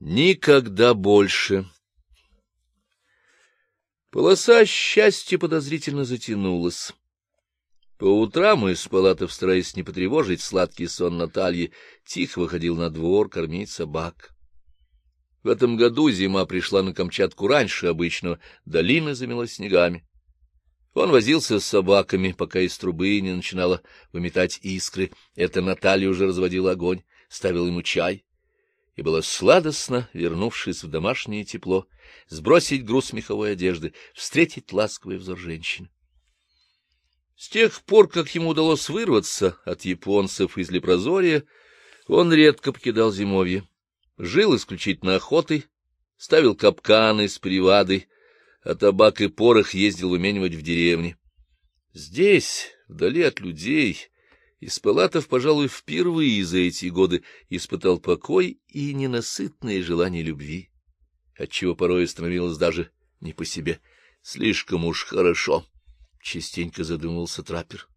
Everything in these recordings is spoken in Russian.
Никогда больше. Полоса счастья подозрительно затянулась. По утрам из палатов, стараясь не потревожить сладкий сон Натальи, тихо выходил на двор кормить собак. В этом году зима пришла на Камчатку раньше обычного, долина замела снегами. Он возился с собаками, пока из трубы не начинала выметать искры. Это Наталья уже разводила огонь, ставила ему чай и было сладостно, вернувшись в домашнее тепло, сбросить груз меховой одежды, встретить ласковый взор женщины. С тех пор, как ему удалось вырваться от японцев из Лепрозория, он редко покидал зимовье, жил исключительно охотой, ставил капканы с привадой, а табак и порох ездил выменивать в деревне. Здесь, вдали от людей, Испалатов, пожалуй, впервые за эти годы испытал покой и ненасытное желание любви, отчего порой становилось даже не по себе. Слишком уж хорошо, — частенько задумывался траппер.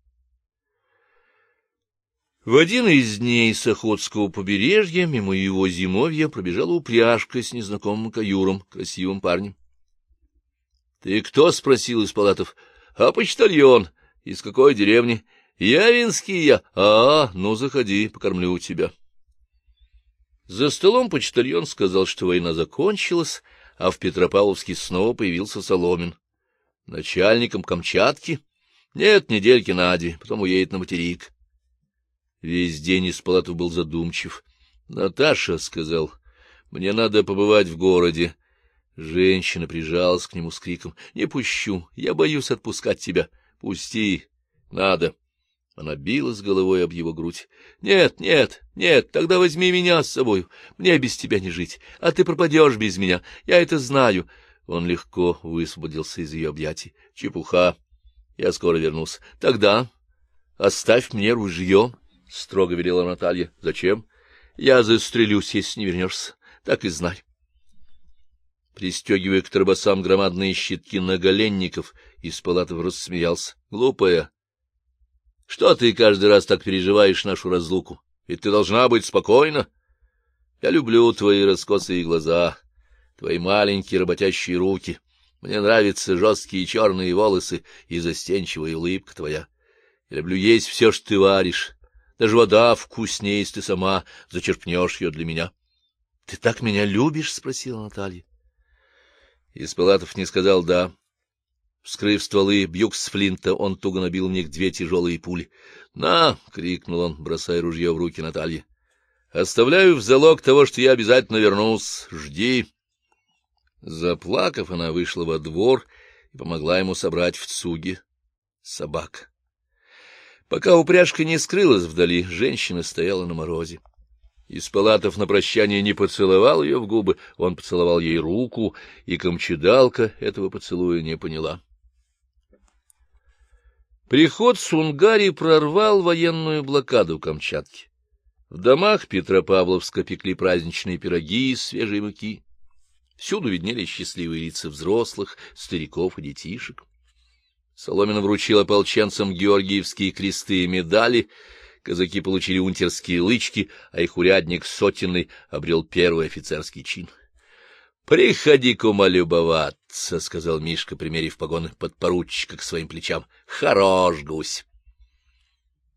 В один из дней с Охотского побережья мимо его зимовья пробежала упряжка с незнакомым каюром, красивым парнем. — Ты кто? — спросил Испалатов. — А почтальон. Из какой деревни? Явинский я. А, ну, заходи, покормлю тебя. За столом почтальон сказал, что война закончилась, а в Петропавловске снова появился Соломин. Начальником Камчатки? Нет, недельки на две, потом уедет на материк. Весь день из палаты был задумчив. — Наташа, — сказал, — мне надо побывать в городе. Женщина прижалась к нему с криком. — Не пущу, я боюсь отпускать тебя. Пусти, надо. Она билась головой об его грудь. — Нет, нет, нет, тогда возьми меня с собой. Мне без тебя не жить, а ты пропадешь без меня. Я это знаю. Он легко высвободился из ее объятий. — Чепуха. Я скоро вернусь. — Тогда оставь мне ружье, — строго велела Наталья. — Зачем? — Я застрелюсь, если не вернешься. Так и знай. Пристегивая к торбосам громадные щитки наголенников, из палатов рассмеялся. — Глупая. Что ты каждый раз так переживаешь нашу разлуку? Ведь ты должна быть спокойна. Я люблю твои раскосые глаза, твои маленькие работящие руки. Мне нравятся жесткие черные волосы и застенчивая улыбка твоя. Я люблю есть все, что ты варишь. Даже вода вкуснее, если ты сама зачерпнешь ее для меня. — Ты так меня любишь? — спросила Наталья. Испалатов не сказал «да». Вскрыв стволы бьюкс флинта, он туго набил в них две тяжелые пули. «На!» — крикнул он, бросая ружье в руки Натальи. «Оставляю в залог того, что я обязательно вернусь. Жди!» Заплакав, она вышла во двор и помогла ему собрать в цуге собак. Пока упряжка не скрылась вдали, женщина стояла на морозе. Из палатов на прощание не поцеловал ее в губы, он поцеловал ей руку, и камчедалка этого поцелуя не поняла. Приход Сунгари прорвал военную блокаду Камчатки. В домах Петропавловска пекли праздничные пироги из свежей муки. Всюду виднелись счастливые лица взрослых, стариков и детишек. Соломин вручил ополченцам георгиевские кресты и медали, казаки получили унтерские лычки, а их урядник сотенный обрел первый офицерский чин. — Приходи, кума, любоваться, — сказал Мишка, примерив погоны подпоручика к своим плечам. — Хорош гусь!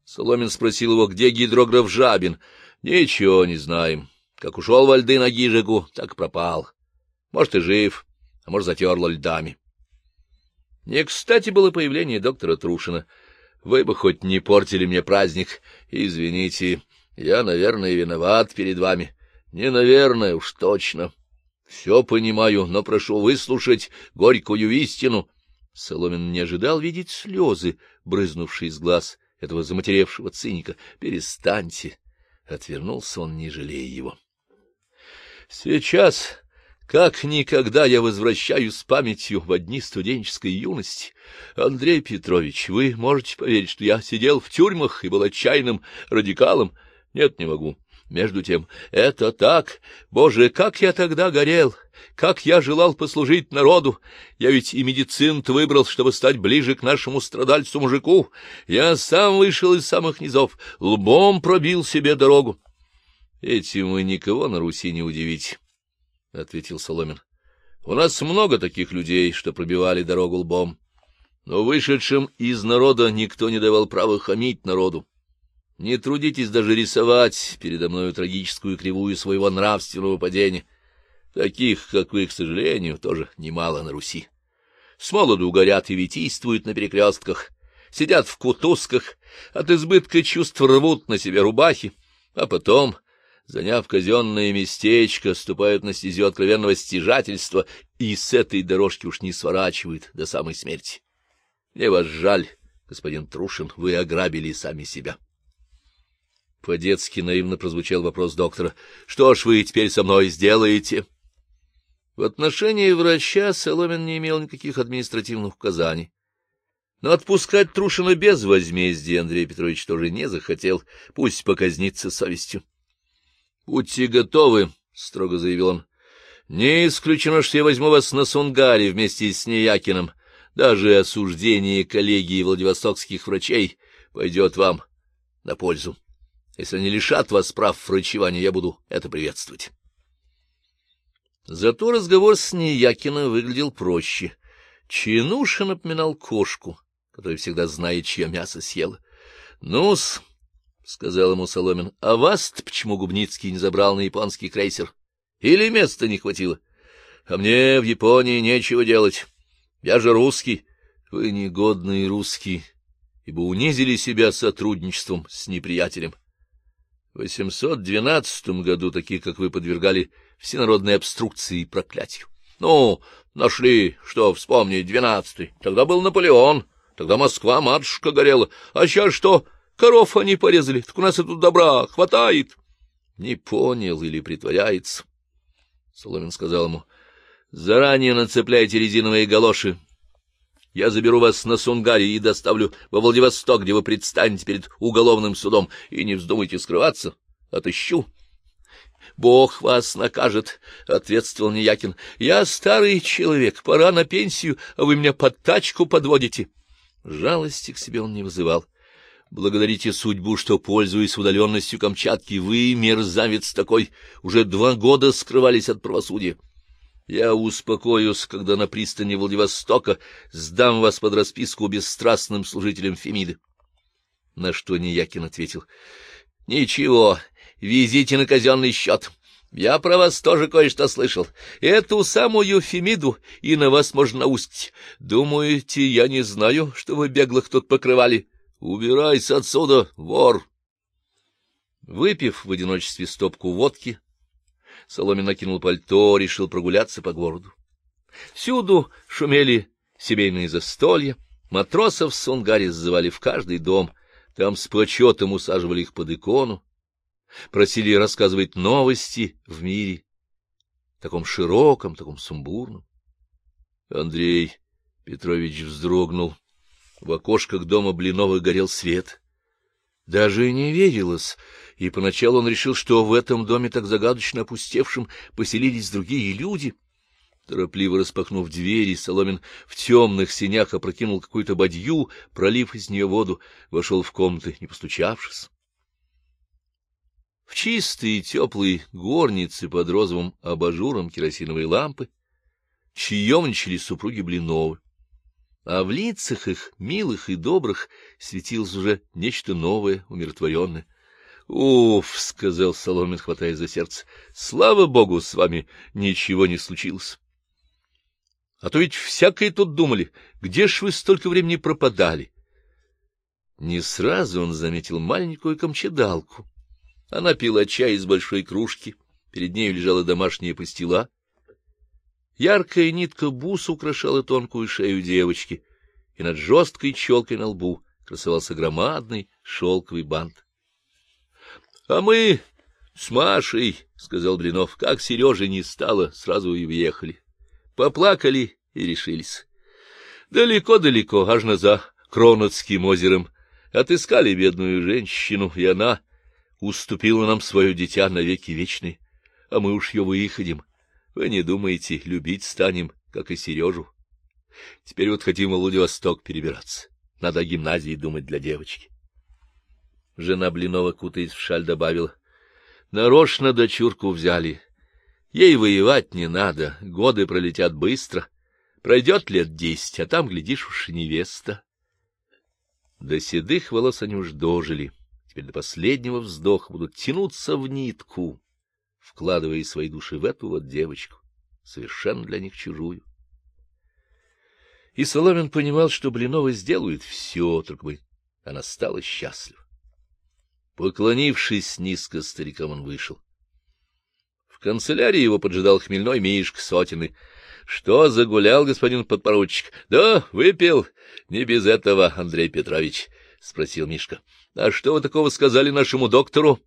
Соломин спросил его, где гидрограф Жабин. — Ничего не знаем. Как ушел во льды на Гижику, так пропал. Может, и жив, а может, затерло льдами. Не кстати было появление доктора Трушина. Вы бы хоть не портили мне праздник. Извините, я, наверное, виноват перед вами. Не наверное, уж точно. Все понимаю, но прошу выслушать горькую истину. Соломин не ожидал видеть слезы, брызнувшие из глаз этого заматеревшего циника. Перестаньте. Отвернулся он, не жалея его. Сейчас, как никогда, я возвращаюсь с памятью в одни студенческой юности. Андрей Петрович, вы можете поверить, что я сидел в тюрьмах и был отчаянным радикалом? Нет, не могу. Между тем, это так. Боже, как я тогда горел! Как я желал послужить народу! Я ведь и медицин выбрал, чтобы стать ближе к нашему страдальцу-мужику. Я сам вышел из самых низов, лбом пробил себе дорогу. Этим вы никого на Руси не удивите. — ответил Соломин. — У нас много таких людей, что пробивали дорогу лбом. Но вышедшим из народа никто не давал права хамить народу. Не трудитесь даже рисовать передо мною трагическую кривую своего нравственного падения. Таких, как вы, к сожалению, тоже немало на Руси. С молоду горят и витийствуют на перекрестках, сидят в кутузках, от избытка чувств рвут на себе рубахи, а потом, заняв казенное местечко, ступают на стезю откровенного стяжательства и с этой дорожки уж не сворачивают до самой смерти. Мне вас жаль, господин Трушин, вы ограбили сами себя. По-детски наивно прозвучал вопрос доктора. — Что ж вы теперь со мной сделаете? В отношении врача Соломин не имел никаких административных указаний. Но отпускать Трушина без возмездия Андрей Петрович тоже не захотел, пусть показнится совестью. — Будьте готовы, — строго заявил он. — Не исключено, что я возьму вас на Сунгаре вместе с Неякиным. Даже осуждение коллегии владивостокских врачей пойдет вам на пользу. Если они лишат вас прав врачевания, я буду это приветствовать. Зато разговор с Неякиным выглядел проще. Чинуша напоминал кошку, которая всегда знает, чье мясо съела. — Ну-с, — сказал ему Соломин, — а вас-то почему Губницкий не забрал на японский крейсер? Или места не хватило? А мне в Японии нечего делать. Я же русский. Вы негодный русский, ибо унизили себя сотрудничеством с неприятелем. — 812 году такие, как вы, подвергали всенародной обструкции и проклятию. Ну, нашли, что вспомнить, двенадцатый. Тогда был Наполеон, тогда Москва, матушка горела. А сейчас что, коров они порезали, так у нас и тут добра хватает. Не понял или притворяется. Соломин сказал ему, заранее нацепляйте резиновые галоши, я заберу вас на Сунгаре и доставлю во Владивосток, где вы предстанете перед уголовным судом, и не вздумайте скрываться. Отыщу. — Бог вас накажет, — ответствовал Неякин. — Я старый человек, пора на пенсию, а вы меня под тачку подводите. Жалости к себе он не вызывал. Благодарите судьбу, что, пользуясь удаленностью Камчатки, вы, мерзавец такой, уже два года скрывались от правосудия. Я успокоюсь, когда на пристани Владивостока сдам вас под расписку бесстрастным служителям Фемиды. На что Неякин ответил. — Ничего, везите на казенный счет. Я про вас тоже кое-что слышал. Эту самую Фемиду и на вас можно наустить. Думаете, я не знаю, что вы беглых тут покрывали? Убирайся отсюда, вор! Выпив в одиночестве стопку водки, Соломин накинул пальто, решил прогуляться по городу. Всюду шумели семейные застолья, матросов с Сунгари сзывали в каждый дом, там с почетом усаживали их под икону, просили рассказывать новости в мире, таком широком, таком сумбурном. Андрей Петрович вздрогнул. В окошках дома Блиновых горел свет. Даже не верилось, и поначалу он решил, что в этом доме, так загадочно опустевшем, поселились другие люди. Торопливо распахнув двери, Соломин в темных синях опрокинул какую-то бадью, пролив из нее воду, вошел в комнаты, не постучавшись. В чистые теплые горницы под розовым абажуром керосиновой лампы чаемничали супруги Блиновы а в лицах их, милых и добрых, светилось уже нечто новое, умиротворенное. — Уф! — сказал Соломин, хватая за сердце. — Слава богу, с вами ничего не случилось. А то ведь всякое тут думали. Где ж вы столько времени пропадали? Не сразу он заметил маленькую камчедалку. Она пила чай из большой кружки, перед нею лежала домашняя пастила, Яркая нитка бус украшала тонкую шею девочки, и над жесткой челкой на лбу красовался громадный шелковый бант. — А мы с Машей, — сказал Блинов, — как Сережи не стало, сразу и въехали. Поплакали и решились. Далеко-далеко, аж на за Кронотским озером, отыскали бедную женщину, и она уступила нам свое дитя навеки вечные, а мы уж ее выходим. Вы не думаете, любить станем, как и Сережу. Теперь вот хотим в Владивосток перебираться. Надо о гимназии думать для девочки. Жена Блинова, кутаясь в шаль, добавила. Нарочно дочурку взяли. Ей воевать не надо, годы пролетят быстро. Пройдет лет десять, а там, глядишь, уж невеста. До седых волос они уж дожили, теперь до последнего вздоха будут тянуться в нитку, вкладывая свои души в эту вот девочку, совершенно для них чужую. И Соломин понимал, что Блинова сделают все, только бы она стала счастлива. Поклонившись низко старикам, он вышел. В канцелярии его поджидал хмельной Мишка Сотины. — Что загулял, господин подпоручик? — Да, выпил. Не без этого, Андрей Петрович, — спросил Мишка. — А что вы такого сказали нашему доктору?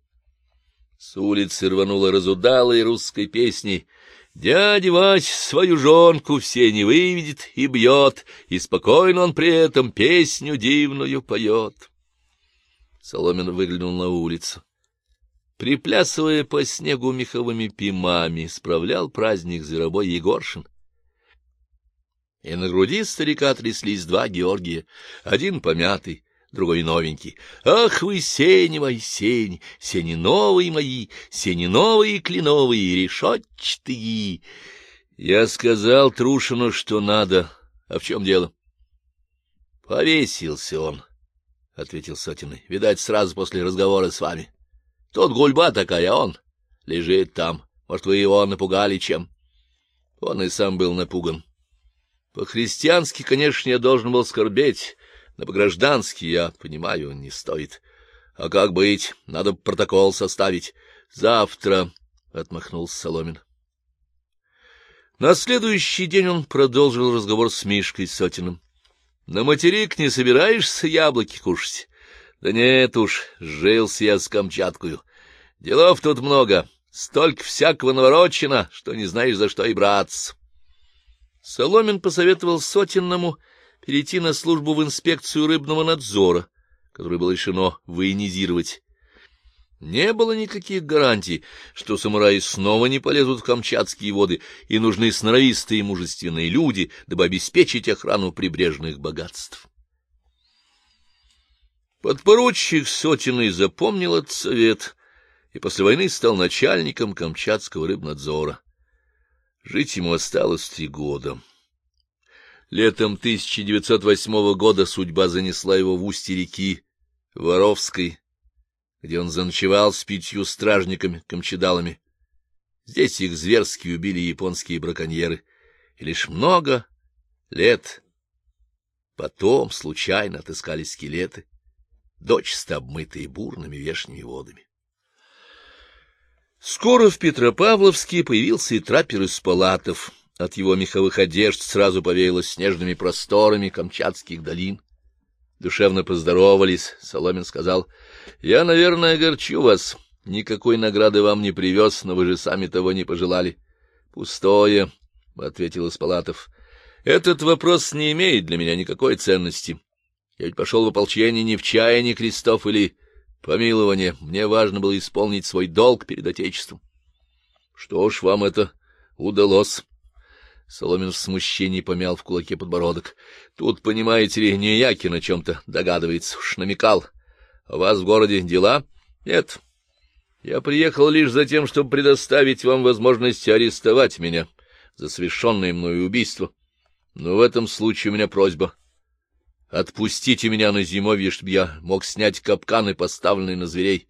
С улицы рванула разудалой русской песней. Дядя Вась свою жонку все не выведет и бьет, и спокойно он при этом песню дивную поет. Соломин выглянул на улицу приплясывая по снегу меховыми пимами, справлял праздник зверобой Егоршин. И на груди старика тряслись два Георгия, один помятый, другой новенький. Ах вы, сени мои, сени, сени новые мои, сени новые кленовые, решетчатые! Я сказал Трушину, что надо. А в чем дело? Повесился он, — ответил Сотиный. Видать, сразу после разговора с вами. Тут гульба такая, он лежит там. Может, вы его напугали чем? Он и сам был напуган. По-христиански, конечно, я должен был скорбеть, но по-граждански, я понимаю, не стоит. А как быть? Надо протокол составить. Завтра, — отмахнулся Соломин. На следующий день он продолжил разговор с Мишкой Сотиным. — На материк не собираешься яблоки кушать? Да нет уж, жился я с Камчаткою. Делов тут много, столько всякого наворочено, что не знаешь, за что и браться. Соломин посоветовал Сотинному перейти на службу в инспекцию рыбного надзора, которую было решено военизировать. Не было никаких гарантий, что самураи снова не полезут в камчатские воды, и нужны сноровистые и мужественные люди, дабы обеспечить охрану прибрежных богатств. Подпоручик Сотиный запомнил этот совет и после войны стал начальником Камчатского рыбнадзора. Жить ему осталось три года. Летом 1908 года судьба занесла его в устье реки Воровской, где он заночевал с пятью стражниками-камчедалами. Здесь их зверски убили японские браконьеры, и лишь много лет потом случайно отыскали скелеты дочисто обмытые бурными вешними водами. Скоро в Петропавловске появился и траппер из палатов. От его меховых одежд сразу повеяло снежными просторами камчатских долин. Душевно поздоровались, Соломин сказал, — Я, наверное, огорчу вас. Никакой награды вам не привез, но вы же сами того не пожелали. — Пустое, — ответил Испалатов. — Этот вопрос не имеет для меня никакой ценности. Я ведь пошел в ополчение не в чаянии крестов или помилование. Мне важно было исполнить свой долг перед Отечеством. Что ж, вам это удалось. Соломин в смущении помял в кулаке подбородок. Тут, понимаете ли, не Якин о чем-то догадывается, уж намекал. У вас в городе дела? Нет. Я приехал лишь за тем, чтобы предоставить вам возможность арестовать меня за совершенное мною убийство. Но в этом случае у меня просьба Отпустите меня на зимовье, чтобы я мог снять капканы, поставленные на зверей,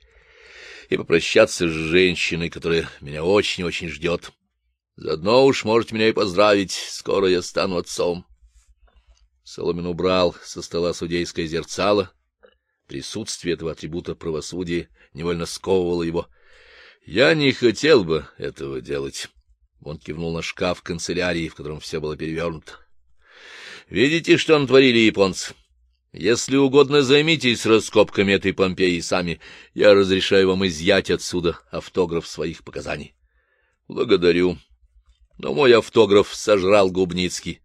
и попрощаться с женщиной, которая меня очень-очень ждет. Заодно уж можете меня и поздравить, скоро я стану отцом. Соломин убрал со стола судейское зерцало. Присутствие этого атрибута правосудия невольно сковывало его. — Я не хотел бы этого делать. Он кивнул на шкаф канцелярии, в котором все было перевернуто. Видите, что натворили японцы? Если угодно, займитесь раскопками этой Помпеи сами. Я разрешаю вам изъять отсюда автограф своих показаний. Благодарю. Но мой автограф сожрал Губницкий.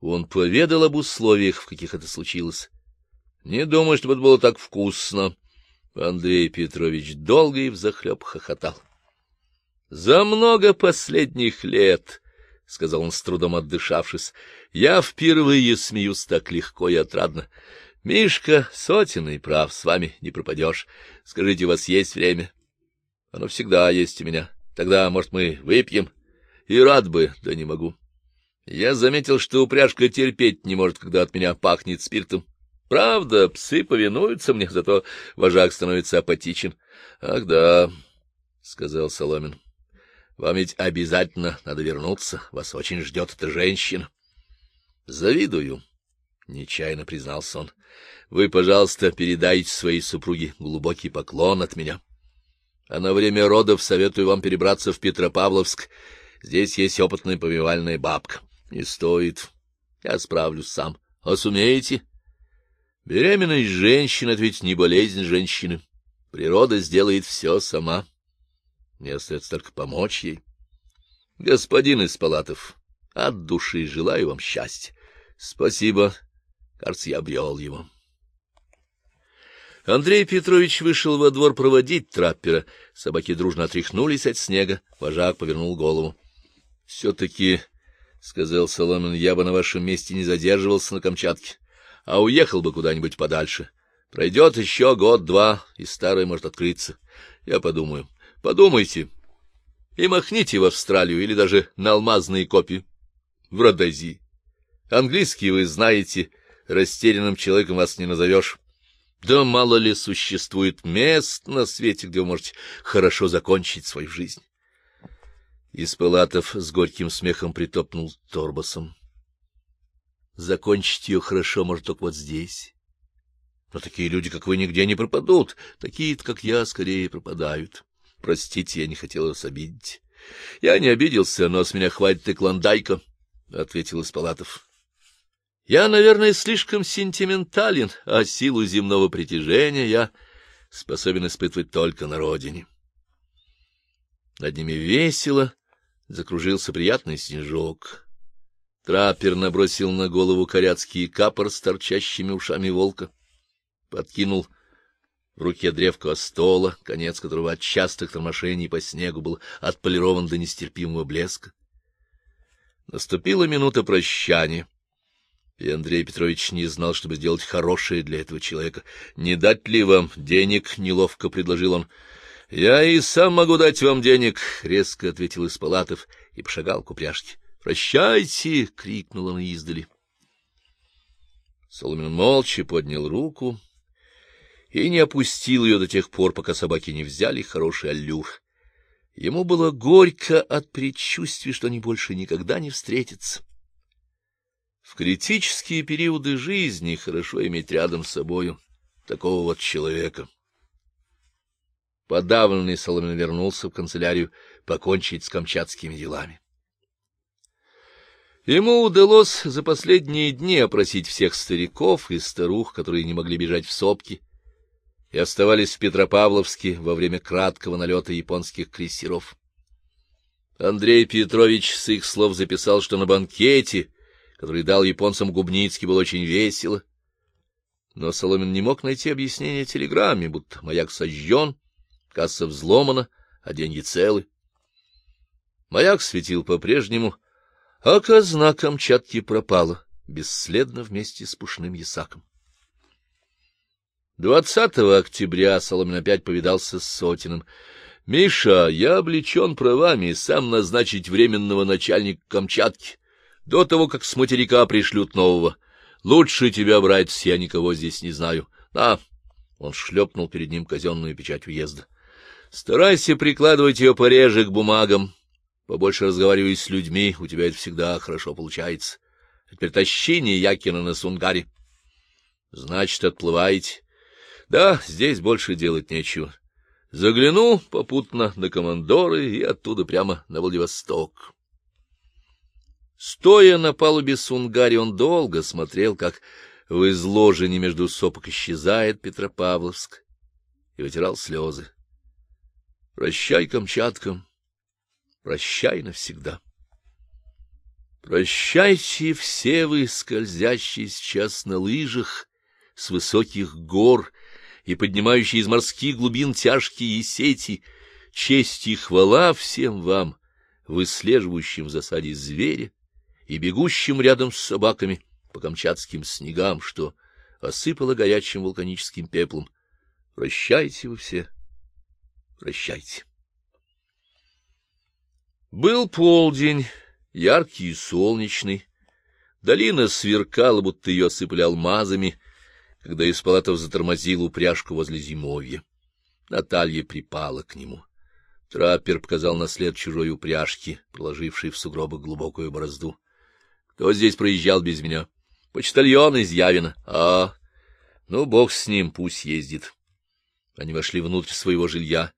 Он поведал об условиях, в каких это случилось. Не думаю, чтобы это было так вкусно. Андрей Петрович долго и взахлеб хохотал. За много последних лет — сказал он с трудом отдышавшись. — Я впервые смеюсь так легко и отрадно. Мишка сотенный прав, с вами не пропадешь. Скажите, у вас есть время? — Оно всегда есть у меня. Тогда, может, мы выпьем? И рад бы, да не могу. Я заметил, что упряжка терпеть не может, когда от меня пахнет спиртом. Правда, псы повинуются мне, зато вожак становится апатичен. — Ах да, — сказал Соломин. — Вам ведь обязательно надо вернуться. Вас очень ждет эта женщина. — Завидую, — нечаянно признался он. — Вы, пожалуйста, передайте своей супруге глубокий поклон от меня. А на время родов советую вам перебраться в Петропавловск. Здесь есть опытная повивальная бабка. Не стоит. Я справлюсь сам. А сумеете? Беременность женщины — это ведь не болезнь женщины. Природа сделает все сама. Мне остается только помочь ей. Господин из палатов, от души желаю вам счастья. Спасибо. Кажется, я обрел его. Андрей Петрович вышел во двор проводить траппера. Собаки дружно отряхнулись от снега. Вожак повернул голову. — Все-таки — сказал Соломин, — я бы на вашем месте не задерживался на Камчатке, а уехал бы куда-нибудь подальше. Пройдет еще год-два, и старое может открыться. Я подумаю. Подумайте. И махните в Австралию или даже на алмазные копии. В Родози. Английский вы знаете, растерянным человеком вас не назовешь. Да мало ли существует мест на свете, где вы можете хорошо закончить свою жизнь. Из с горьким смехом притопнул торбосом. Закончить ее хорошо может только вот здесь. Но такие люди, как вы, нигде не пропадут. такие как я, скорее пропадают. Простите, я не хотел вас обидеть. Я не обиделся, но с меня хватит и клондайка, — ответил из. Я, наверное, слишком сентиментален, а силу земного притяжения я способен испытывать только на родине. Над ними весело закружился приятный снежок. Траппер набросил на голову коряцкий капор с торчащими ушами волка, подкинул в руке древко стола, конец которого от частых тормошений по снегу был отполирован до нестерпимого блеска. Наступила минута прощания, и Андрей Петрович не знал, чтобы сделать хорошее для этого человека. — Не дать ли вам денег? — неловко предложил он. — Я и сам могу дать вам денег, — резко ответил из палатов и пошагал к упряжке. — Прощайте! — крикнул он издали. Соломин молча поднял руку и не опустил ее до тех пор, пока собаки не взяли хороший аллюр. Ему было горько от предчувствия, что они больше никогда не встретятся. В критические периоды жизни хорошо иметь рядом с собою такого вот человека. Подавленный Соломин вернулся в канцелярию покончить с камчатскими делами. Ему удалось за последние дни опросить всех стариков и старух, которые не могли бежать в сопки, и оставались в Петропавловске во время краткого налета японских крейсеров. Андрей Петрович с их слов записал, что на банкете, который дал японцам Губницкий, было очень весело. Но Соломин не мог найти объяснения телеграмме, будто маяк сожжен, Касса взломана, а деньги целы. Маяк светил по-прежнему, а казна Камчатки пропала, бесследно вместе с пушным ясаком. 20 октября Соломин опять повидался с Сотиным. — Миша, я облечен правами сам назначить временного начальника Камчатки, до того, как с материка пришлют нового. Лучше тебя, брать, я никого здесь не знаю. На! Он шлепнул перед ним казенную печать уезда. Старайся прикладывать ее пореже к бумагам. Побольше разговаривай с людьми, у тебя это всегда хорошо получается. А теперь тащи Якина на Сунгаре. Значит, отплываете. Да, здесь больше делать нечего. Загляну попутно на командоры и оттуда прямо на Владивосток. Стоя на палубе Сунгари, он долго смотрел, как в изложении между сопок исчезает Петропавловск, и вытирал слезы. Прощай, Камчатка, прощай навсегда. Прощайте все вы, скользящие сейчас на лыжах с высоких гор и поднимающие из морских глубин тяжкие сети, честь и хвала всем вам, выслеживающим в засаде зверя и бегущим рядом с собаками по камчатским снегам, что осыпало горячим вулканическим пеплом. Прощайте вы все. Прощайте. Был полдень, яркий и солнечный. Долина сверкала, будто ее осыпали алмазами, когда Испалатов затормозил упряжку возле зимовья. Наталья припала к нему. Траппер показал на след чужой упряжки, проложившей в сугробы глубокую борозду. — Кто здесь проезжал без меня? — Почтальон из Явина. — А, ну, бог с ним, пусть ездит. Они вошли внутрь своего жилья.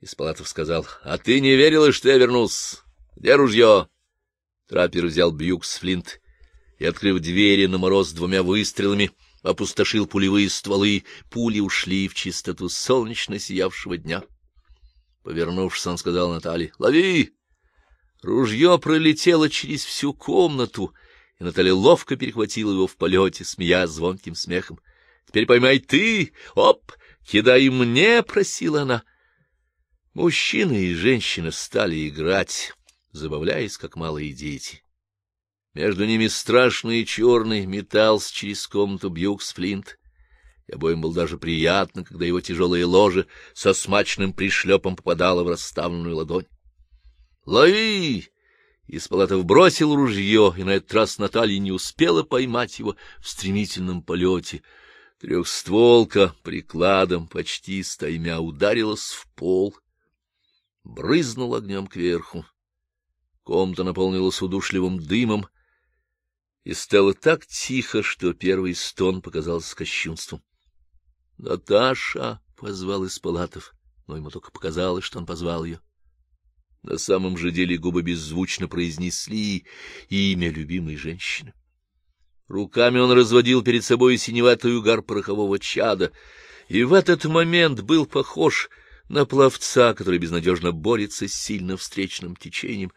Испалатов сказал, — А ты не верила, что я вернулся? Где ружье? Траппер взял бьюкс флинт и, открыв двери на мороз двумя выстрелами, опустошил пулевые стволы, пули ушли в чистоту солнечно сиявшего дня. Повернувшись, он сказал Наталье, — Лови! Ружье пролетело через всю комнату, и Наталья ловко перехватила его в полете, смея звонким смехом. — Теперь поймай ты! Оп! Кидай мне! — просила она. Мужчина и женщина стали играть, забавляясь, как малые дети. Между ними страшный черный метался через комнату Бьюкс Флинт. И обоим было даже приятно, когда его тяжелое ложе со смачным пришлепом попадало в расставленную ладонь. «Лови!» Испалатов бросил ружье, и на этот раз Наталья не успела поймать его в стремительном полете. Трехстволка прикладом почти стаймя ударилась в пол, брызнул огнем кверху. Комната наполнилась удушливым дымом, и стало так тихо, что первый стон показался кощунством. — Наташа! — позвал из палатов, но ему только показалось, что он позвал ее. На самом же деле губы беззвучно произнесли имя любимой женщины. Руками он разводил перед собой синеватый угар порохового чада, и в этот момент был похож на пловца, который безнадежно борется с сильно встречным течением.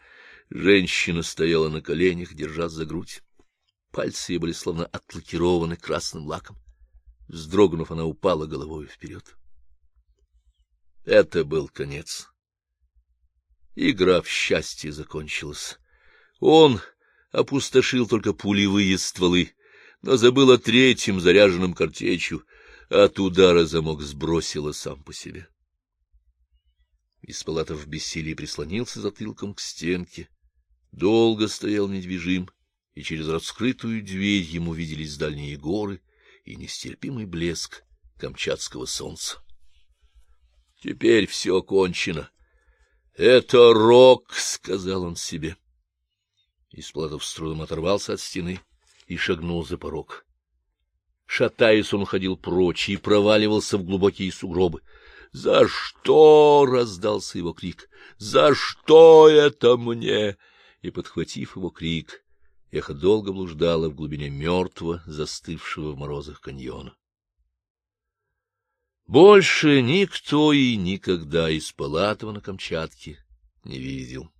Женщина стояла на коленях, держась за грудь. Пальцы ее были словно отлакированы красным лаком. Вздрогнув, она упала головой вперед. Это был конец. Игра в счастье закончилась. Он опустошил только пулевые стволы, но забыл о третьем заряженном картечью, от удара замок сбросило сам по себе. Испалатов в бессилии прислонился затылком к стенке, долго стоял недвижим, и через раскрытую дверь ему виделись дальние горы и нестерпимый блеск камчатского солнца. Теперь все кончено. Это рок, сказал он себе. Исплатов с трудом оторвался от стены и шагнул за порог. Шатаясь, он ходил прочь и проваливался в глубокие сугробы. «За что?» — раздался его крик. «За что это мне?» И, подхватив его крик, Эхо долго блуждало в глубине мертвого, застывшего в морозах каньона. Больше никто и никогда из Палатова на Камчатке не видел.